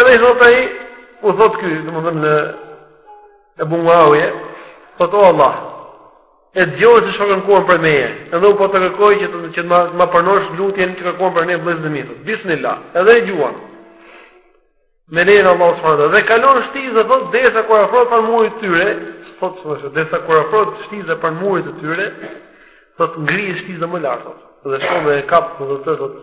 [SPEAKER 1] Edhe i thotë ai, u thotë ky, domethënë Ebu Muawije, thotë o Allah, e dëgjove se çfarë kërkuan prej meje. Edhe unë po të kërkoj që të që ma, ma pranosh lutjen që kërkuan prej meje vëllezërit e mi. Bismillah. Edhe e gjuan. Me lejen e Allahut së farë dhe kalon shtiza dhe thotë derisa kur afrohet afër murit tyre, thotë së derisa kur afrohet shtiza afër murit të tyre, thotë ngrihet shtiza më lart, dhe shkon e kap dhe të thotë,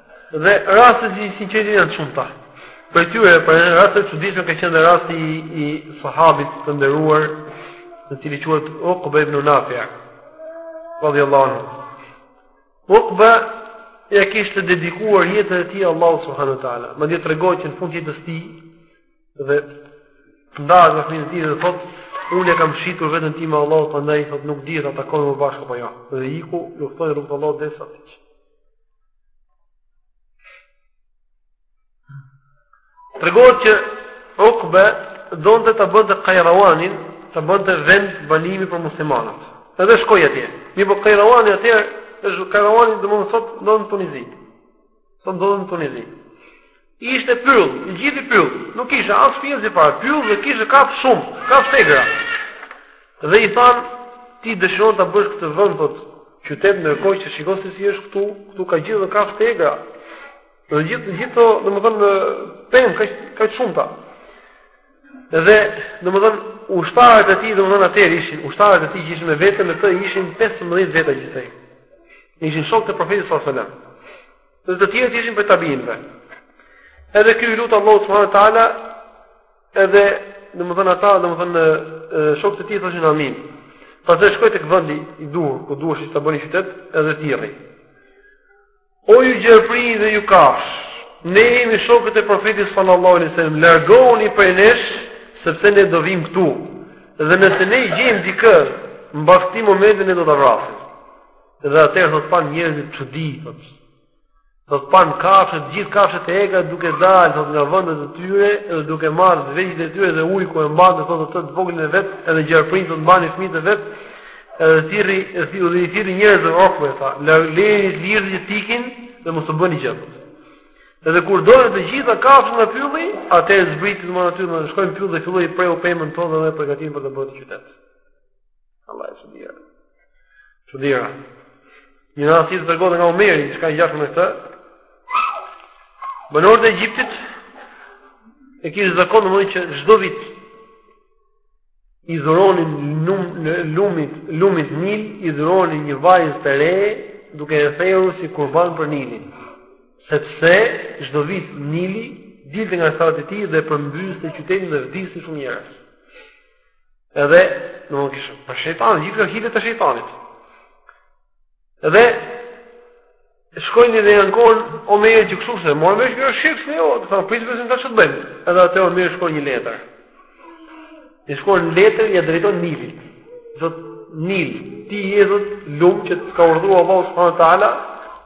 [SPEAKER 1] Dhe rastet e sinqeritetit janë të shumta. Prej tyre, prej rasteve të çuditshme ka qenë rasti i, i sahabit të nderuar, i cili quhet Uqba ibn Nafi'. Radiyallahu anhu. Uqba ia kishte dedikuar jetën e tij Allahut subhanahu wa taala. Madje tregohet që në fund të jetës së tij dhe ndahet me fëmijët e tij dhe thotë Unë e kam shitur veten time Allahut, prandaj, thot, nuk e di a takohemi më bashkë, apo jo. Dhe iku, luftoi në rrugë të Allahut derisa vdiq. Tregohet që Ukbe donte ta bënte Kajrawanin, ta bënte vend banimi për muslimanët. Edhe shkoi atje. Mirëpo Kajrawani atje, është Kajrawani domethënë sot ndodhet në Tunizi. Sot ndodhet në Tunizi. Ishte pyll, i gjithë pyll. Nuk ishte as fjalë si para, pyll dhe kishte kafshë shumë, kafshë të egra. Dhe i thanë, ti dëshiron ta bësh këtë vend qytet ndërkohë që shikon se si është këtu, këtu ka gjithë ato kafshë të egra. Dhe gjithë gjithë, domethënë, pemë kaq kaq të shumta. Dhe domethënë ushtarët e tij domethënë atëherë ishin ushtarët e tij që ishin me vete me të ishin 15 veta gjithsej. Ishin shokë të profetit sallallahu alajhi wasallam. Dhe të tjerët ishin prej tabiinëve. Edhe ky iu lut Allahut subhanahu wa taala edhe domethënë ata domethënë shokët e tij thoshin amin. Pastaj shkoi tek vendi i duhur ku duhesh ta bënin qytet edhe thirri. O ju gjarpërinj dhe ju kafshë, ne jemi shokët e profetit sallallahu alaihi wasallam, largohuni prej nesh sepse ne do vijmë këtu. Dhe nëse ne gjejmë dikë mbas këtij momenti ne do ta vrasim. Dhe atëherë thot panë njerëzit çudi, thot. Thot panë kafshët, gjithë kafshët e egra duke dalë thot nga vendet e tyre dhe duke marrë të vegjlit e tyre dhe ujku e mbante thot atë të voglin e vet, edhe gjarprinjtë mbanin fëmijët e vet. Edhe thirri, e thiu dhe i thirri njerëzit Ukbe, tha, lini të lirë të ikin dhe mos u bëni gjë. Edhe kur dolën të gjitha kafshët nga pylli, atëherë zbriti më aty, më shkoi në pyll dhe filloi preu pemët thotë dhe përgatitën për ta bërë qytet. Allah e shëndira. Shëndira. Një hadith tregohet nga Omeri, diçka e ngjashme me këtë. Banorët e Egjiptit e kishin zakon domethënë që çdo vit i dhuronin lum, lumit, lumit Nil, i dhuronin një vajzë të re, duke e therur si kurban për Nilin. Sepse çdo vit Nili dilte nga shtrati i tij dhe përmbyste qytetin dhe vdisnin shumë njerëz. Edhe, në më kishë, prej shejtanit, gjithë nga hilet e shejtanit. Edhe, shkojnë edhe i ankohen Omerit që kështu se, morë me shkjo shqipë, se jo, të thamë, prisë përsin të që të bëjmë. Edhe atëherë Omeri shkruan një letër. Shkruan një letër, ia drejton Nilit. Thot, Nil, ti je thot lumë që të ka urdhëruar Allahu subhanahu wa taala,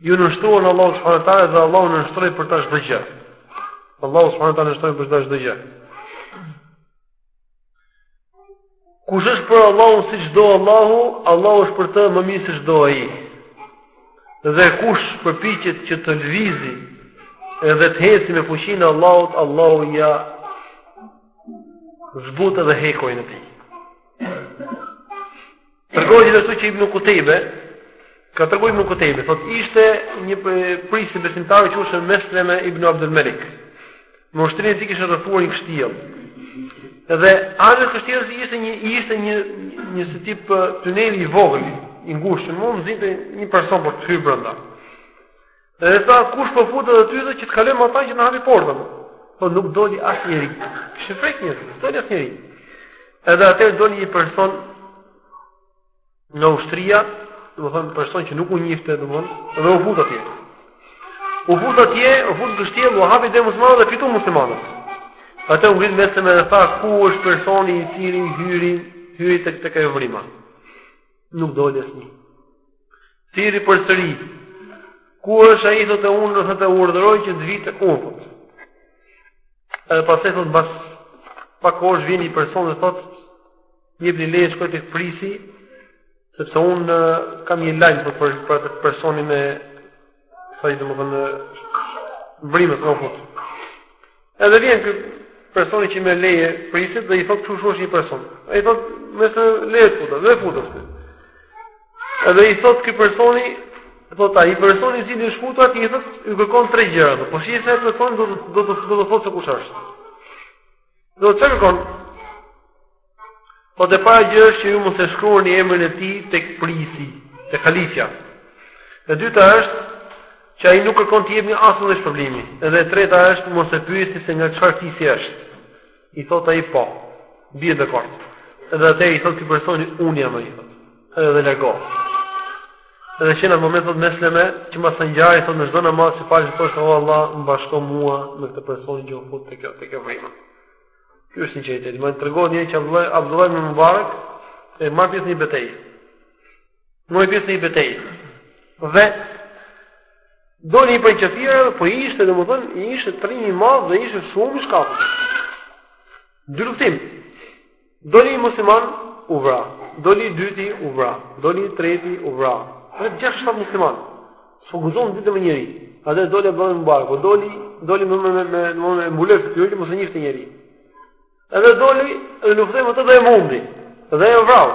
[SPEAKER 1] Iu nënshtruan Allahut subhanahu wa taala dhe Allahu nënshtroi për ta çdo gjë. Allahu subhanahu wa taala nënshtroi për ta çdo gjë. Kush është për Allahun siç do Allahu, Allahu është për të më mirë se ç'do ai. Dhe kush përpiqet që të lvizi edhe të heci me fuqinë e Allahut, Allahu ja zbut dhe hekurin atij. Tregohet gjithashtu që Ibn Kutejbe, ka treguar Ibn Kutejbe, thot ishte një prijës i besimtarëve që quhej Mesleme Ibn Abdel Melik. Me ushtrinë e tij kishin rrethuar një kështjellë. Dhe anës kështjellës ishte një, ishte një, një si tip tuneli i vogël, i ngushtë, që mund zinte një person për të hyrë brenda. Dhe u tha, kush po futet aty dhe që të kalojë matanë që të na hapi portën. Po nuk doli asnjeri. Kishin frikë njerëzit, nuk doli asnjeri. Edhe atëherë doli një person nga ushtria, do të thotë person që nuk e njihte, do të thotë, dhe u fut atje. U fut atje, u fut në kështjellë, u hapi dhe muslimanëve dhe fituan muslimanët. Atëherë u ngrit Mesleme edhe tha, ku është personi i cili hyri, hyri tek tek ajo vrima. Nuk doli asnjë. Thirri përsëri. Ku është ai thotë unë e urdhëroj që të vijë te unë. Edhe pastaj thotë mbas pak kohësh vjen një person dhe thotë më jepni leje të shkoj tek prijësi sepse unë kam një lajm për për, për atë personin e asaj domethënë vrimës thotë. Edhe vjen ky personi që merr leje futet dhe i thotë ku është ai personi. Ai thotë, "Më jep leje të futem, të futem." Edhe i thotë ky personi, thotë ai personi i cili është futur aty thotë, "Ju kërkon tre gjëra." Po s'i plotësoni s'do të do të do të thotë se kush është. Thotë çfarë kërkon? Thotë e para gjë është që ju mos e shkruani emrin e tij tek prijësi, te kalifi. E dyta është që ai nuk kërkon të jepni asnjë shpërblim. Edhe e treta është mos e pyesni se nga çfarë fisi është. I thot ai po, bie dakord. Edhe atëherë i thot ky personi unë jam ai i thot. Edhe u largua. Edhe që në atë moment thot Mesleme, që mbas asaj ngjarje thot në çdo namaz që falte thoshte o Allah më bashko mua me këtë personi që u fut te kjo, te kjo vrima. Gjithashtu tregohet që Abdullah Abdullah ibn Mubarak merr pjesë në një betejë. Mori pjesë në një betejë. Dhe doli një prej qafirave, po ishte domethënë, ishte trim i madh dhe ishte shumë i shkathët në dyluftim. Doli një musliman u vra. Doli i dyti u vra. Doli i treti u vra. Deri gjashtë muslimanë. S'guxonte të dilte më njeri. Atëherë doli Abdullah ibn Mubarak, po doli, doli me me me me mbulesë të tij, mos e njihte njeri. Edhe doli, e luftoi me të dhe e mundi. Dhe e vrau.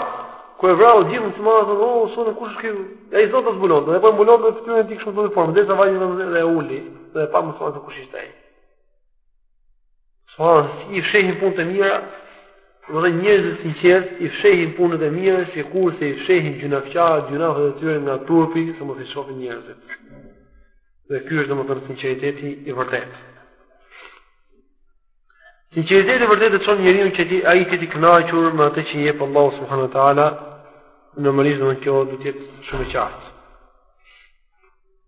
[SPEAKER 1] Kur e vrau gjithë muslimanët thonë, "Oh, sonë kush është ky?" Ai s'do të zbulohet, dhe po mbulonte fytyrën e tij kështu në formë, derisa vajti një dhe e uli, dhe panë muslimanët se kush ishte ai. Po, i fshehin punët e mira, domethënë njerëzit e sinqertë i fshehin punët e mira sikurse i fshehin gjynahqarët gjynahet e tyre nga turpi, se mos i shohin njerëzit. Dhe ky është domethënë sinqeriteti i vërtetë. Sinqeriteti i vërtetë e çon njeriun që të jetë i kënaqur me atë që i jep Allahu subhanahu wa taala, normalisht do të thotë kjo do të jetë shumë e qartë.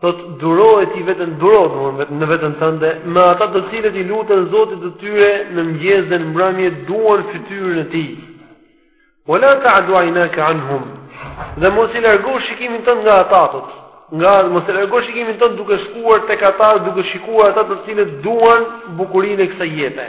[SPEAKER 1] Thot duroje ti veten, duro, domthonë veten tënde, me ata të cilët i luten Zotit të tyre në mëngjes dhe në mbrëmje duan fytyrën e tij. Wala ta'du aynaka anhum. Dhe mos e largo shikimin tënd nga ata, thot. Nga mos e largo shikimin tënd duke shkuar tek ata, duke shikuar ata të cilët duan bukurinë e kësaj jete.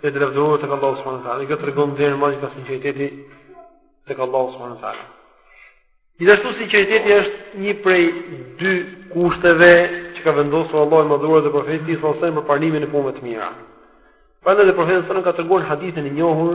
[SPEAKER 1] dhe të lavdëruar tek Allahu subhanahu wa taala. Dhe kjo tregon vlerën e madhe të sinqeritetit tek Allahu subhanahu wa taala. Gjithashtu sinqeriteti është një prej dy kushteve që ka vendosur Allahu i madhuar dhe profeti sallallahu alajhi wasallam për pranimin e punëve të mira. Prandaj dhe profeti sallallahu alajhi wasallam ka treguar hadithin e njohur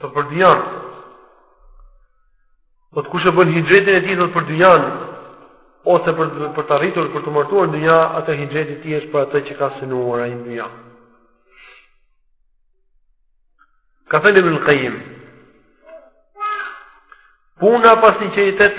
[SPEAKER 1] thot për dynjan. Po thot kush e bën hixhretin e tij thot për dynjan ose për për ta arritur për t'u martuar në dynja, atëherë hixhreti i tij është për atë që ka synuar ai në dynja. Ka thënë Ibn Qayyim. Puna pa sinqeritet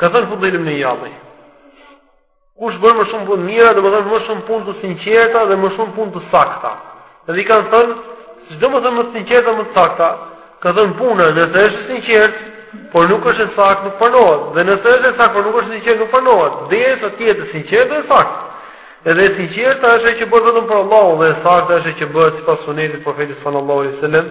[SPEAKER 1] Ka thënë Fudejl ibn Iyadi. Kush bën më shumë punë të mira, domethënë më shumë punë të sinqerta dhe më shumë punë të sakta. Dhe i kanë thënë, ç'domethënë më të sinqerta më të sakta, ka thënë puna, nëse është e sinqertë, por nuk është e saktë, nuk pranohet. Dhe nëse është e saktë, por nuk është e sinqertë, nuk pranohet. Derisa të jetë e sinqertë dhe e saktë. Edhe e sinqerta është ajo që bëhet vetëm për Allahun dhe e sakta është ajo që bëhet sipas sunetit të profetit sallallahu alaihi wasallam.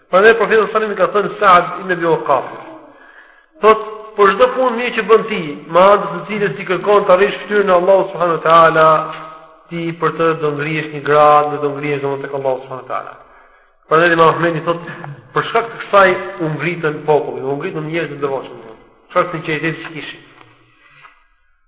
[SPEAKER 1] Prandaj profeti sallallahu alajhi wasallam i ka thënë Sa'd ibn Abi Waqqas. Thot, për çdo punë të mirë që bën ti, me anë të së cilës ti kërkon të arrish fytyrën e Allahut subhanahu wa taala, ti për të do ngrihesh një gradë, dhe do ngrihesh domethënë tek Allahu subhanahu wa taala. Prandaj Imam Ahmedi thot, për shkak të kësaj u ngritën populli, u ngritën njerëzit e devotshëm. Për shkak të nijetit që kishin?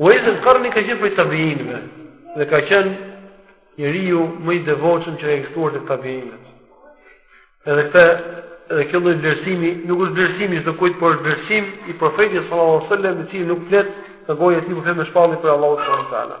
[SPEAKER 1] Uwais al-Qarni ka qenë prej tabiinëve dhe ka qenë njeriu më i devotshëm që ka ekzistuar tek tabiinët. Edhe këtë edhe ky lloj vlerësimi nuk është vlerësim i çdokujt, por është vlerësim i profetit sallallahu alajhi wasallam, i cili nuk flet nga goja e tij por flet me shpallje prej Allahut subhanahu wa taala.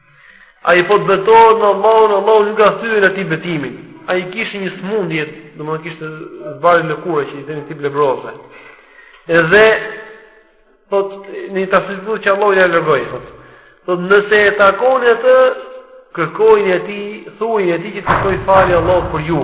[SPEAKER 1] Ai po të betohet në Allahun, Allahu nuk ia thyen atij betimin. Ai kishte një smundje, domethënë kishte zbardhje lëkure që ishte një tip lebroze. Edhe, thot, mirëpo që Allahu ia largoi, thot. Thot, nëse e takoni atë, kërkojini atij, thuajini atij që të kërkojë falje Allahut për ju.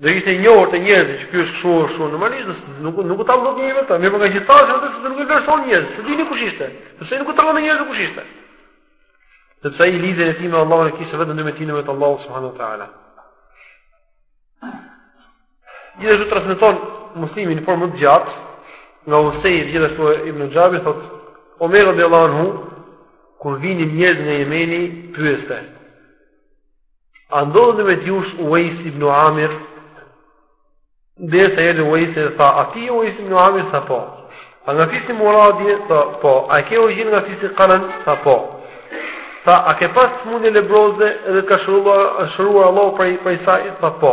[SPEAKER 1] Do ishte i njohur te njerëzit që ky është kështu ashtu normalisht, nuk nuk u tallte njeri me të, mirëpo ka qenë thashë atë se nuk e vlerësonin njerëzit, s'e dinin kush ishte. Sepse nuk u tregonte njerëzve kush ishte. Sepse ai lidhjen e tij me Allahun e kishte vetëm në vetmi me Allahun subhanahu wa taala. Gjithashtu transmeton Muslimi në formë të gjatë nga Usejr gjithashtu Ibn Xhabir thotë Omer radiallahu anhu, kur vinin njerëz nga Jemeni, pyeste, A ndodhet në mes jush Uvejs ibn Amir? Derisa erdh Uvejsi e tha, a ti Uvejs ibn Amir? Tha po. A nga fisi Murad je? Tha po. A e ke origjinën nga fisi Karan? Tha po. Tha, a ke pas sëmundje lebroze edhe të ka shëruar, shëruar Allahu prej, prej saj? Tha po.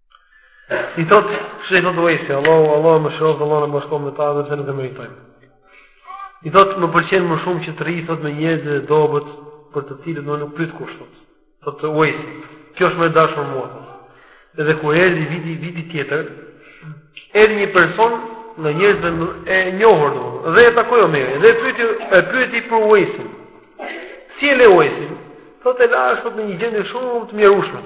[SPEAKER 1] I thot, që i thot Uvejsi, Allahu, Allahu e mëshiroftë, Allahu na bashkoftë me ta, edhe pse nuk e meritojmë. I thot, më pëlqen më shumë që të rri, thot, me njerëzit e dobët, për të cilët më nuk pyet kush, thot. Thot Uvejsi, kjo është më e dashur mua. Edhe kur erdhi viti, viti tjetër, erdhi një person nga njerëzit e njohur, do, dhe e takoi Omerin, dhe e pyeti, e pyeti për Uvejsin. Si e le Uvejsin? Thot, e lashë në një gjendje shumë të mjerueshme.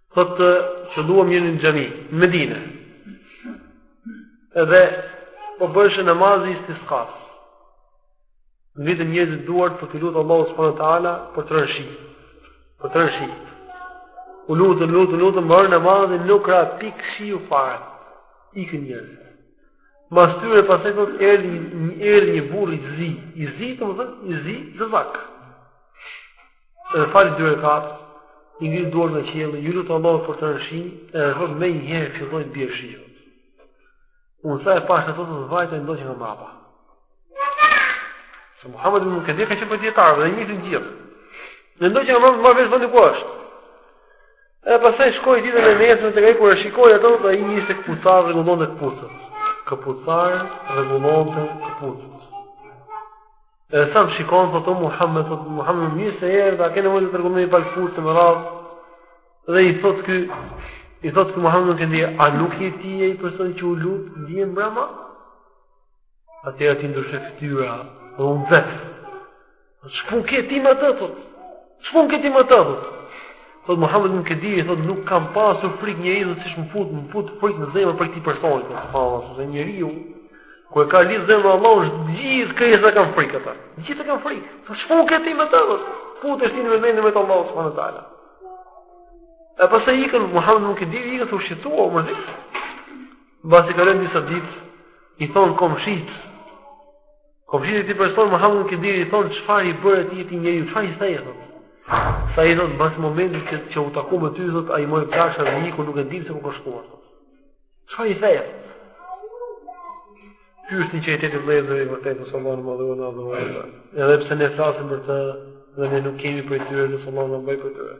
[SPEAKER 1] Thot të qëlluam një një gjemi, në Medine. Edhe po bëshë namazi i istiskas. I ngritën njerëzit duart për t'iu lut Allahut subhanahu wa taala për të rënë shi. Për të rënë shi. U lutën, lutën, lutën, mbaroi namazi nuk ra pikë shiu fare. Ikën njerëzit. Mas tyre pastaj thot erdi një, erdi një burrë i zi, i zi domethënë, i zi zezak. Edhe fali dy rekat, i ngriti duart në qiell, iu lut Allahut për të rënë shi, edhe thot menjëherë filloi të bie shiu. Unë sa e pashë atë thot vajta e ndoqa nga mrapa. Se Muhammed ibn Munkedir ka qenë prej dijetarëve dhe njihte të gjithë. E ndoqa nga mrapa mora vesh vendin ku është. E pastaj shkoi ditën e nesërme tek ai kur e shikoi atë, ai ishte këpucar rregullonte këpucët. Këpucar rregullonte këpucët. E sa më shikon, thot o Muhammed, thot Muhammed, mirë se erdhe, a ke nevojë të të rregulloj një palë këpucë të më radhë, dhe i thot ky, i thot ky Muhammed ibn Munkedir, a nuk je ti ai personi që u lut dje mbrama? Atij iu ndryshua fytyra, dhe unë vetë, ç'punë ke ti me atë, thot, Ç'punë ke ti me atë thotë? Thotë Muhammed ibn Munkedir, thotë nuk kam pasur frikë një ditë siç më fut, më fut frikë në zemër prej këtij personi, thotë pa Allah, se njeriu kur e ka lidh zemrën me Allahun gjithë krijesat e kanë frikë atë. Gjithë kanë frikë. Thotë ç'punë ke ti me atë thotë? Futesh ti ndërmjet meje e Allahut subhanuhu teala. E pastaj ikën Muhammed ibn Munkedir, ikën i shqetësuar, mërzit. Pasi kalojnë disa ditë, i thonë komshitë, Komshitë e këtij personi, Muhammed Munkedirit, i thonë, çfarë i bëre ti këtij njeriu, çfarë i the, thotë. Se i thotë, pas momentit që, që u takua me ty, thotë, ai mori plaçkat dhe iku nuk e dimë se ku ka shkuar, thotë. Çfarë i the, thotë. Ky është sinqeriteti vëllezër i vërtetë, në Allah në madhë, në adhë, në Edhe pse ne flasim për të, dhe ne nuk jemi prej tyre, në Allah na bëjë prej tyre.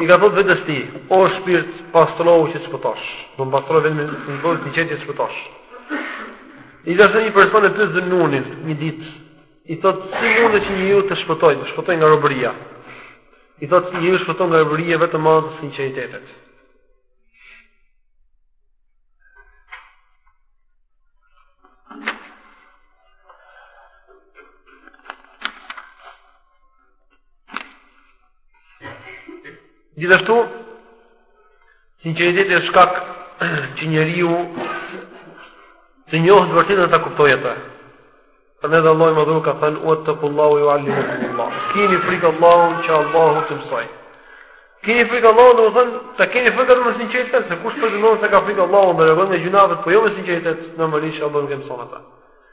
[SPEAKER 1] I ka thënë vetes tij, o shpirt, pastrohu që të shpëtosh. Domethënë pastrohu vetëm në dorë të që të shpëtosh. I ka thënë një person e pyet Zënunin një ditë, i thotë si mundet që njeriu të shpëtojë, të shpëtojë nga robëria. I thotë njeriu shpëton nga robëria vetëm me sinqeritet. Gjithashtu, sinqeriteti është shkak që njeriu të njohë të vërtetën dhe ta kuptojë atë. Prandaj dhe Allahu i Madhëruar ka thënë, uattakullaha ua jualimukumullah. Kini frikë Allahun që Allahu t'ju mësojë. Kini frikë Allahun domethënë, ta kini frikë atë me sinqeritet, se kush pretendon se e ka frikë Allahun dhe largohet nga gjynahet, po jo me sinqeritet, normalisht Allahu nuk e mëson atë.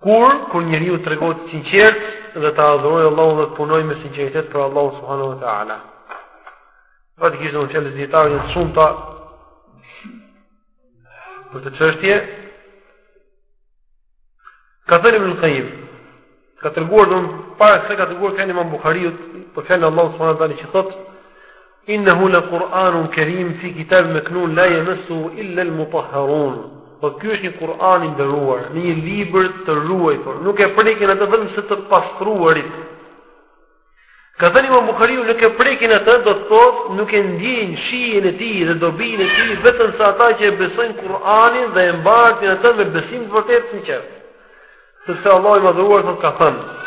[SPEAKER 1] Kur kur njeriu të tregohet i sinqertë dhe ta adhurojë Allahun dhe të punojë me sinqeritet për Allahun subhanahu wa taala. Faktikisht janë fjalët e dijetarëve të shumta për këtë çështje. Ka thënë Ibnul Qayyim, Ka treguar don para se ka treguar ka thënë Imam Buhariu për fjalën e Allahut subhanahu wa taala që thotë Innehu la Kur'anun Karim fi kitab maknun la yamassu illa al-mutahharun. Po ky është një Kur'an i nderuar, në një libër të ruajtur, nuk e prekin atë vetëm se të pastruarit. Ka thënë Imam Buhariu nuk e prekin atë, do të thotë nuk e ndjejnë shijen e tij dhe dobinë e tij vetëm se ata që e besojnë Kur'anin dhe e mbartin atë me besim të vërtetë të sinqertë. Sepse Allahu i Madhëruar thotë ka thënë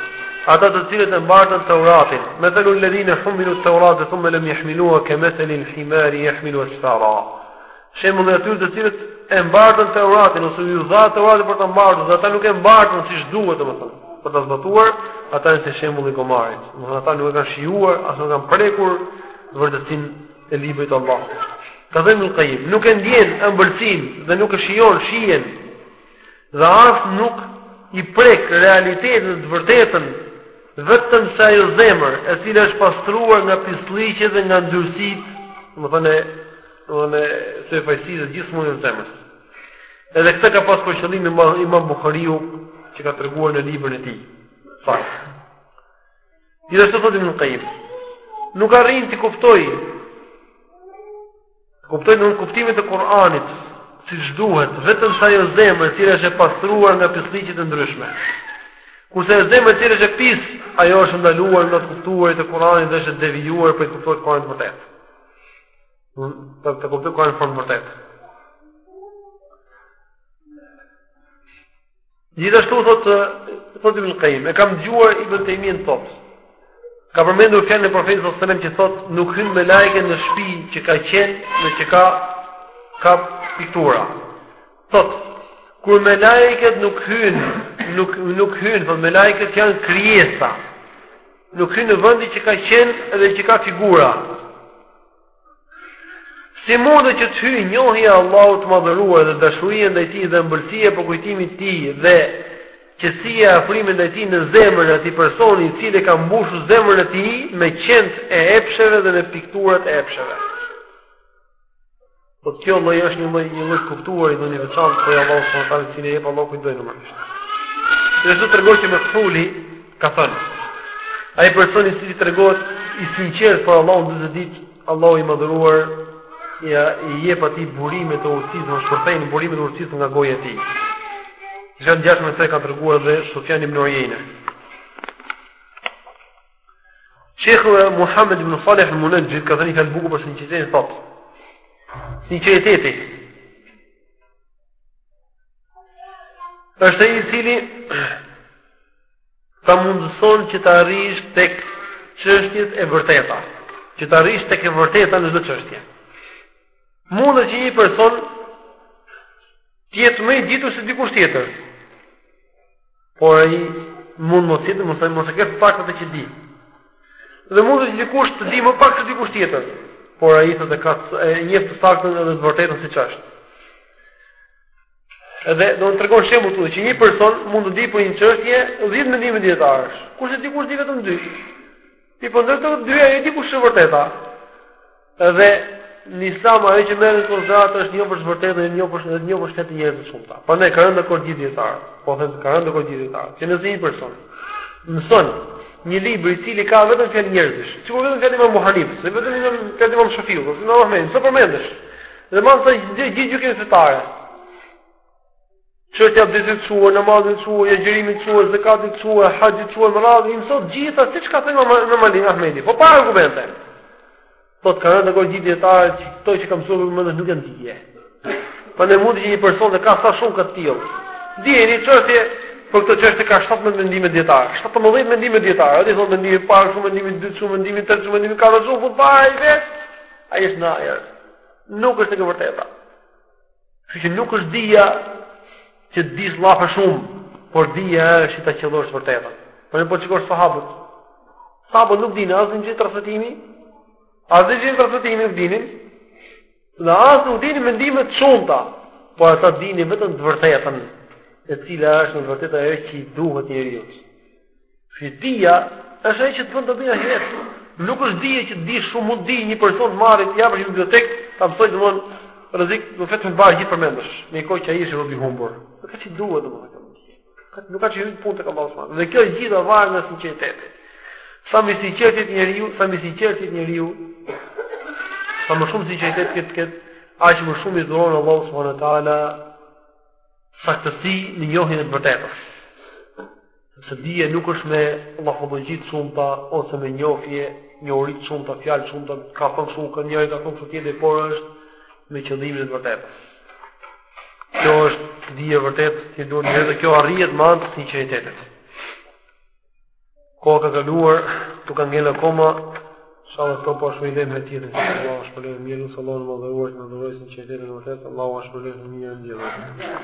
[SPEAKER 1] ata të cilët e mbartën Teuratin, mathalu alladhina hummilu at-Taurata thumma lam yahmiluha kama thalil himari yahmilu asfara. Shembulli i atyre të cilët e mbartën Teuratin ose iu dha Teurati për ta mbartur dhe ata nuk e mbartën siç duhet, domethënë, për ta zbatuar, ata janë si shembulli i gomarit. Domethënë ata nuk e kanë shijuar, as nuk kanë prekur vërtetësinë e librit të Allahut. Ka thënë Ibnul Qayyim, nuk e ndjen ëmbëlsinë dhe nuk e shijon shijen. Dhe as nuk i prek realitetin dhe të vërtetën vetëm se ajo zemër, e cila është pastruar nga pislliqet dhe nga ndyrësitë, domethënë Domethënë me këtë fajësi të gjithë mundin e zemrës. Edhe këtë ka pas për qëllim Imam Buhariu që ka treguar në librin e tij. Fak. Gjithashtu thotë Ibn Qayyim. Nuk arrin t'i kuptojë, kuptojë kuptimet e Kur'anit si duhet, vetëm se ajo zemër e cila është e pastruar nga pisllëqet e ndryshme. Kurse ajo zemër e cila është e pis, ajo është e ndaluar nga të kuptuarit e Kur'anit dhe është e devijuar për të kuptuar Kur'anin vërtet. Të kuptuar Kur'anin në formë të vërtetë. Gjithashtu, thot, thot Ibn Qayyim, e kam dëgjuar Ibn Taymiyyah thot. Ka përmendur fjalën e Profetit sallallahu alajhi wasallam që thot, nuk hyn melaike në shtëpi që ka qen dhe që ka ka piktura. Thot, kur melaiket nuk hyn, nuk nuk hyn, thot melaiket që janë krijesa. Nuk hynë në vëndi që ka qen edhe që ka figura. Si mundet që të hyjë njohja e Allahut të madhëruar dhe dashuria ndaj tij dhe ëmbëlsia e përkujtimit të tij dhe qetësia e afrimit ndaj tij në zemrën e atij personi i cili e ka mbushur zemrën e tij me qentë e epsheve dhe me pikturat e epsheve. Po kjo lloj është një lloj një lloj të kuptuari i dhënë veçantë prej Allahut subhanahu wa taala, i cili ia jep Allahu kujt të dojë normalisht. Dhe do të tregoj që Mekhuli ka thënë. Ai personi i cili tregohet i sinqertë për Allahun dyzet ditë, Allahu i madhëruar ia jep atij burime të urtësisë, i shpërthejnë burime të urtësisë nga goja e tij. Gjë të ngjashme ka treguar dhe Sufjan ibn Ujejnë. Shejh Muhammed ibn Salih el-Munexhid ka thënë një fjalë të bukur për sinqeritetin e thotë. Sinqeriteti është ai i cili ta mundëson që të arrish te çështjet e vërteta. Që të arrish tek e vërteta në çdo çështje. Mundet që një person të jetë më i ditur se dikush tjetër. Por ai mund mos të mos ai mos e ketë të saktë atë që di. Dhe mund të dikush të di më pak se dikush tjetër, por ai thotë e ka e njeh të saktën dhe të vërtetën siç është. Edhe do të tregoj shembull këtu që një person mund të di për një çështje 10 mendime dietarësh, kurse dikush di vetëm 2. Mirëpo ndër të dyja e di kush është e vërteta. Edhe në Islam ajo që merret në konsideratë është njohja e të vërtetës dhe një për të një për shtet të njerëz të shumta. Po ne ka rënë dakord dijetarët. Po them se kanë rënë dakord dijetarët. Që nëse një person mëson një libër i cili ka vetëm fjalën e një njeriu, sikur vetëm fjalë Imam Buhariut, ose vetëm një fjalë Imam Shafiu, ose Imam Ahmed, çfarë përmendesh? Dhe mëson gjithë gjithë gjykimet fetare. Çështje të abdestit i mësuam, namazit i mësuam, agjërimit i mësuam, zekatit i mësuam, haxhit i mësuam, me radhë i mësove të gjitha siç ka thënë Imam Ali Ahmedi. Po pa argumente. Po të thonë ndërkohë gjithë dijetarët që këto që kam mësuar më nuk janë dije. Po ne mund të jemi një person dhe ka sa shumë të tillë. Di një çështje për këtë çështje ka 17 mendime dijetarësh. 17 mendime dijetarësh, ai thotë mendimi i parë, kështu mendimi i dytë, kështu mendimi i tretë, kështu mendimi i katërt, kështu fund fare vetë. Ai është ndajë. Nuk është kjo e vërteta. Kështu që nuk është dija që të dish llafe shumë, por dija është që ta qëllosh të vërtetën. Pra po të shikosh sahabët. Sahabët nuk dinin as zinxhirë transmetimi, as zinxhirë transmetimi nuk dinin. Dhe as nuk dinin mendime të shumta, por ata dinin vetëm të vërtetën, e cila është në të vërtetë ajo që i duhet njeriut. Që dija është ajo që të bën dobi në ahiret. Nuk është dije që të dish shumë mundet një person të marrë t'i japësh një bibliotekë, ta mësojë domthon rrezik do të vetëm bash të gjithë përmendësh. Ndërkohë që ai është rob i humbur. Nuk ka ç'i duhet domthon këtë. Ka nuk ka ç'i hyn në punë tek Allahu subhanahu. Dhe kjo e gjitha varet nga sinqeriteti. Sa më i sinqertë të jetë njeriu, sa më i sinqertë të jetë njeriu, sa më shumë sinqeritet të ketë, aq më shumë i dhuron Allahu subhanahu wa taala saktësi në njohjen e vërtetës. Sepse dija nuk është me llafologji të shumta ose me njohje, njohuri të shumta, fjalë të shumta, ka thënë kështu, njëri ka thënë kështu tjetri, por është me qëllimin e të vërtetës. Kjo është dija e vërtetë, që i duhet njeriut dhe kjo arrihet me anë të sinqeritetit. Koha ka kaluar, na ka ngel akoma, Inshallah këto do shpjegojmë herën tjetër. Allahu ju shpërbleftë me të mira, inshallah na dhuroftë, na dhuroftë sinqeritetin e vërtetë. Allahu ju shpërbleftë me të mira ndjellë.